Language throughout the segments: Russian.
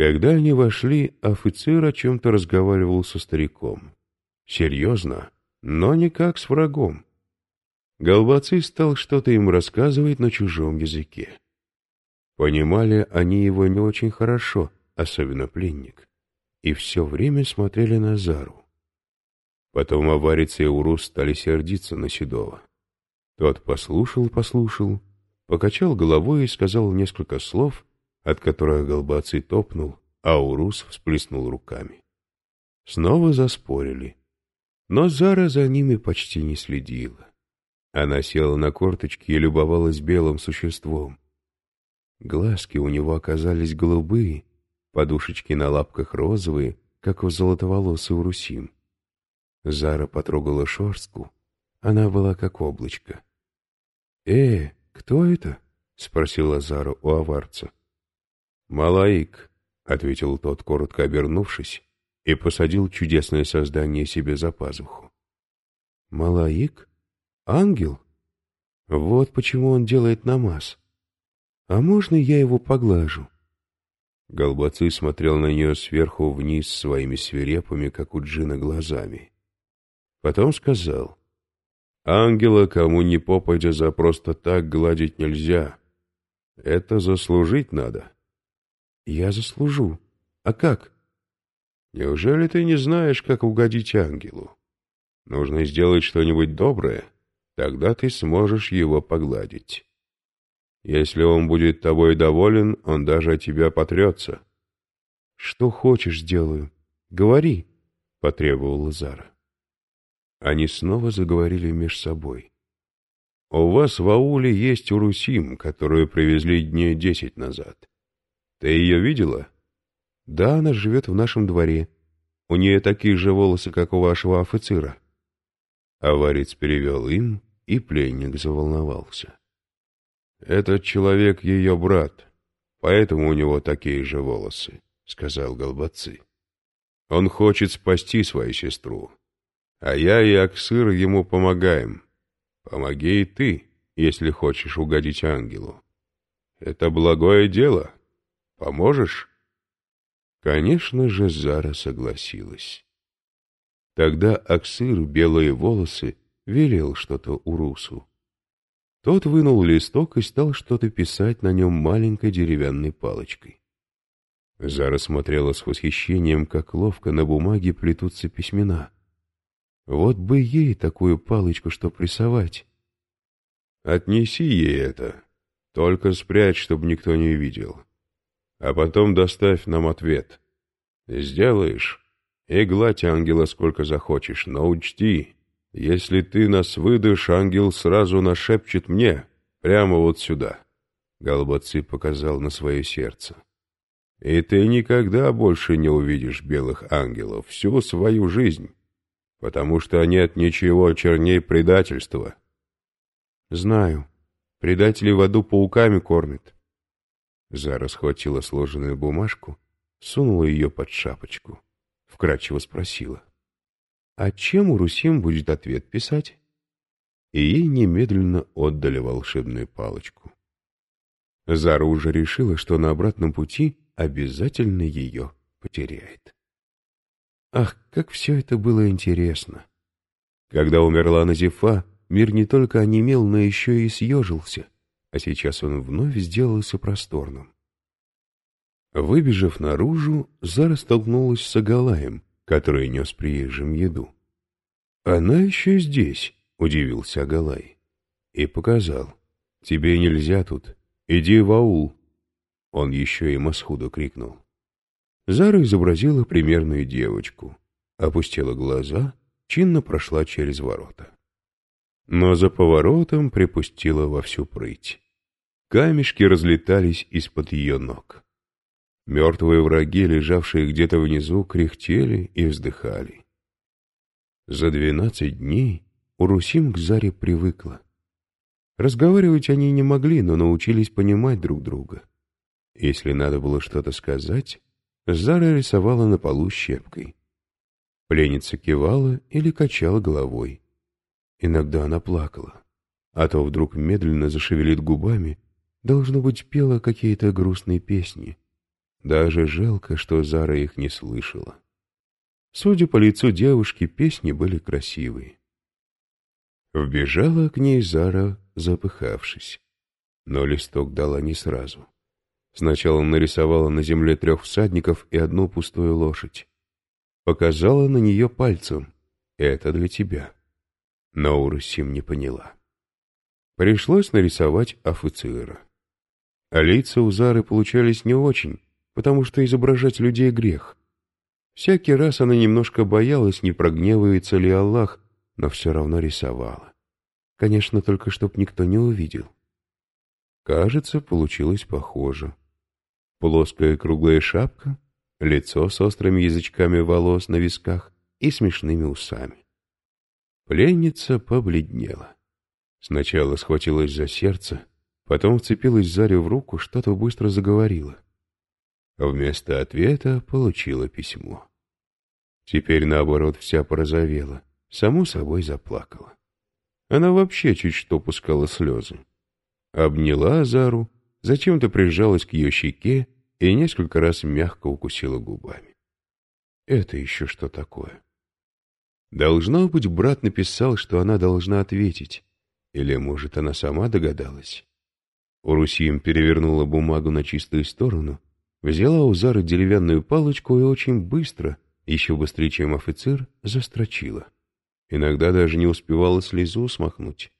Когда они вошли, офицер о чем-то разговаривал со стариком. Серьезно, но не как с врагом. Голбаций стал что-то им рассказывать на чужом языке. Понимали они его не очень хорошо, особенно пленник, и все время смотрели на Зару. Потом аварец и Урус стали сердиться на Седова. Тот послушал-послушал, покачал головой и сказал несколько слов, от которых Голбаций топнул, а Урус всплеснул руками. Снова заспорили, но Зара за ними почти не следила. Она села на корточки и любовалась белым существом. Глазки у него оказались голубые, подушечки на лапках розовые, как у золотоволосой Урусим. Зара потрогала шорстку. Она была как облачко. «Э, кто это?» — спросила Зара у аварца. «Малаик», — ответил тот, коротко обернувшись, и посадил чудесное создание себе за пазуху. «Малаик? Ангел? Вот почему он делает намаз. А можно я его поглажу?» Голбацый смотрел на нее сверху вниз своими свирепыми, как у джина, глазами. Потом сказал, «Ангела кому ни попадя за просто так гладить нельзя. Это заслужить надо». «Я заслужу. А как?» «Неужели ты не знаешь, как угодить ангелу? Нужно сделать что-нибудь доброе, тогда ты сможешь его погладить». Если он будет тобой доволен, он даже от тебя потрется. — Что хочешь, сделаю. Говори, — потребовала Зара. Они снова заговорили меж собой. — У вас в ауле есть Урусим, которую привезли дней десять назад. Ты ее видела? — Да, она живет в нашем дворе. У нее такие же волосы, как у вашего офицера. Аварец перевел им, и пленник заволновался. «Этот человек ее брат, поэтому у него такие же волосы», — сказал Голбацы. «Он хочет спасти свою сестру, а я и Аксыр ему помогаем. Помоги и ты, если хочешь угодить ангелу. Это благое дело. Поможешь?» Конечно же, Зара согласилась. Тогда Аксыр, белые волосы, велел что-то Урусу. Тот вынул листок и стал что-то писать на нем маленькой деревянной палочкой. Зара смотрела с восхищением, как ловко на бумаге плетутся письмена. Вот бы ей такую палочку, что рисовать. Отнеси ей это, только спрячь, чтобы никто не видел. А потом доставь нам ответ. Сделаешь, и гладь ангела сколько захочешь, но учти, если ты нас выдашь, ангел сразу нашепчет мне, прямо вот сюда. Голбацы показал на свое сердце. И ты никогда больше не увидишь белых ангелов всю свою жизнь, потому что нет ничего черней предательства. Знаю. Предатели в аду пауками кормят. Зара схватила сложенную бумажку, сунула ее под шапочку. Вкратчиво спросила. А чем Урусим будет ответ писать? И ей немедленно отдали волшебную палочку. Зара уже решила, что на обратном пути обязательно ее потеряет. Ах, как все это было интересно! Когда умерла Назифа, мир не только онемел, но еще и съежился, а сейчас он вновь сделался просторным. Выбежав наружу, Зара столкнулась с Агалаем, который нес приезжим еду. «Она еще здесь», — удивился Агалай. И показал. «Тебе нельзя тут. Иди в аул». Он еще и Масхуду крикнул. Зара изобразила примерную девочку, опустила глаза, чинно прошла через ворота. Но за поворотом припустила во всю прыть. Камешки разлетались из-под ее ног. Мертвые враги, лежавшие где-то внизу, кряхтели и вздыхали. За двенадцать дней Урусим к Заре привыкла. Разговаривать они не могли, но научились понимать друг друга. Если надо было что-то сказать, Зара рисовала на полу щепкой. Пленница кивала или качала головой. Иногда она плакала, а то вдруг медленно зашевелит губами, должно быть, пела какие-то грустные песни — Даже жалко, что Зара их не слышала. Судя по лицу девушки, песни были красивые. Вбежала к ней Зара, запыхавшись. Но листок дала не сразу. Сначала нарисовала на земле трех всадников и одну пустую лошадь. Показала на нее пальцем. «Это для тебя». Но Урусим не поняла. Пришлось нарисовать офицера. А лица у Зары получались не очень, потому что изображать людей грех. Всякий раз она немножко боялась, не прогневается ли Аллах, но все равно рисовала. Конечно, только чтоб никто не увидел. Кажется, получилось похоже. Плоская круглая шапка, лицо с острыми язычками волос на висках и смешными усами. Пленница побледнела. Сначала схватилась за сердце, потом вцепилась Заре в руку, что-то быстро заговорила. Вместо ответа получила письмо. Теперь, наоборот, вся порозовела, само собой заплакала. Она вообще чуть что пускала слезы. Обняла Зару, зачем-то прижалась к ее щеке и несколько раз мягко укусила губами. Это еще что такое? Должно быть, брат написал, что она должна ответить. Или, может, она сама догадалась? Урусим перевернула бумагу на чистую сторону, взяла у Зары деревянную палочку и очень быстро, еще быстрее, чем офицер, застрочила. Иногда даже не успевала слезу смахнуть.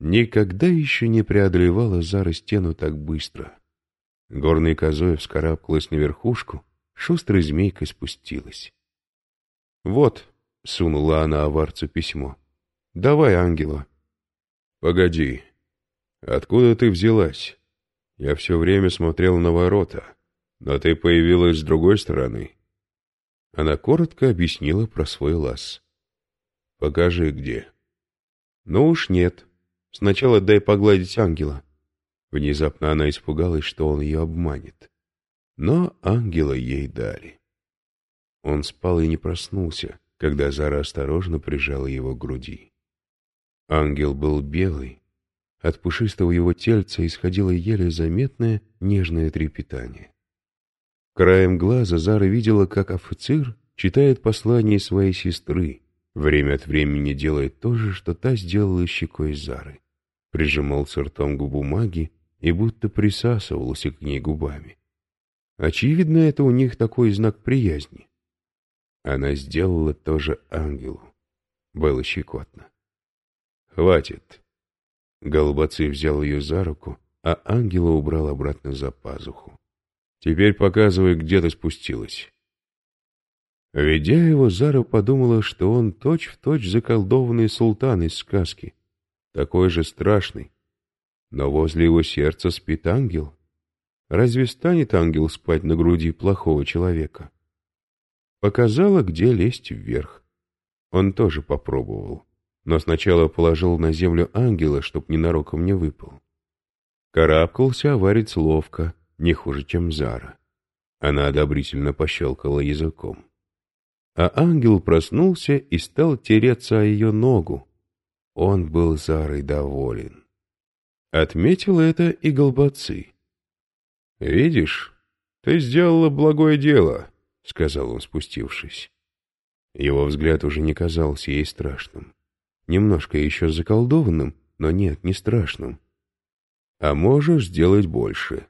Никогда еще не преодолевала Зара стену так быстро. Горной козой вскарабкалась на верхушку, шустрой змейкой спустилась. «Вот», — сунула она аварцу письмо, — «давай, ангела». «Погоди, откуда ты взялась? Я все время смотрел на ворота, но ты появилась с другой стороны». Она коротко объяснила про свой лаз. «Покажи, где». «Ну уж нет. Сначала дай погладить ангела». Внезапно она испугалась, что он ее обманет. Но ангела ей дали. Он спал и не проснулся, когда Зара осторожно прижала его к груди. Ангел был белый. От пушистого его тельца исходило еле заметное нежное трепетание. Краем глаза Зара видела, как офицер читает послание своей сестры, время от времени делает то же, что та сделала щекой Зары. Прижимался ртом к бумаге и будто присасывался к ней губами. Очевидно, это у них такой знак приязни. Она сделала тоже ангелу. Было щекотно. «Хватит!» Голубоцый взял ее за руку, а ангела убрал обратно за пазуху. «Теперь показывай, где ты спустилась». Ведя его, Зара подумала, что он точь-в-точь точь заколдованный султан из сказки, такой же страшный. Но возле его сердца спит ангел. Разве станет ангел спать на груди плохого человека? Показала, где лезть вверх. Он тоже попробовал, но сначала положил на землю ангела, чтоб ненароком не выпал. Карабкался аварец ловко, не хуже, чем Зара. Она одобрительно пощелкала языком. А ангел проснулся и стал тереться о ее ногу. Он был Зарой доволен. Отметил это и Голбацы. «Видишь, ты сделала благое дело», — сказал он, спустившись. Его взгляд уже не казался ей страшным. Немножко еще заколдованным, но нет, не страшным. А можешь сделать больше.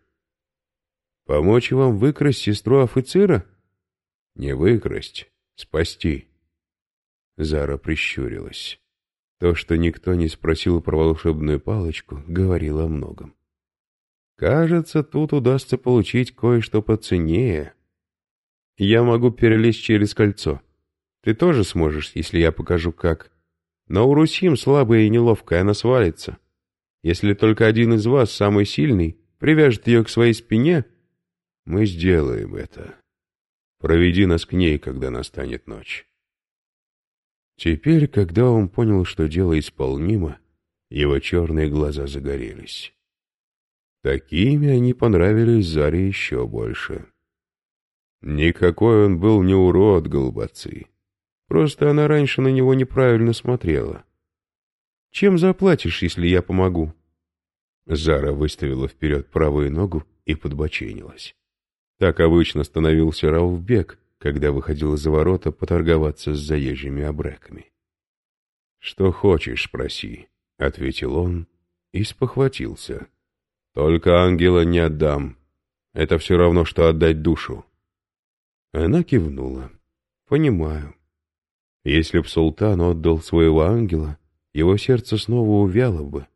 Помочь вам выкрасть сестру офицера? Не выкрасть, спасти. Зара прищурилась. То, что никто не спросил про волшебную палочку, говорило о многом. Кажется, тут удастся получить кое-что поценнее. Я могу перелезть через кольцо. Ты тоже сможешь, если я покажу как. Но у Русим слабая и неловкая, она свалится. Если только один из вас, самый сильный, привяжет ее к своей спине, мы сделаем это. Проведи нас к ней, когда настанет ночь. Теперь, когда он понял, что дело исполнимо, его черные глаза загорелись. Такими они понравились Заре еще больше. Никакой он был не урод, голубацы. Просто она раньше на него неправильно смотрела. «Чем заплатишь, если я помогу?» Зара выставила вперед правую ногу и подбоченилась. Так обычно становился Рауфбек, когда выходил за ворота поторговаться с заезжими обреками. «Что хочешь, проси», — ответил он и спохватился. «Только ангела не отдам. Это все равно, что отдать душу». Она кивнула. «Понимаю. Если б султан отдал своего ангела, его сердце снова увяло бы,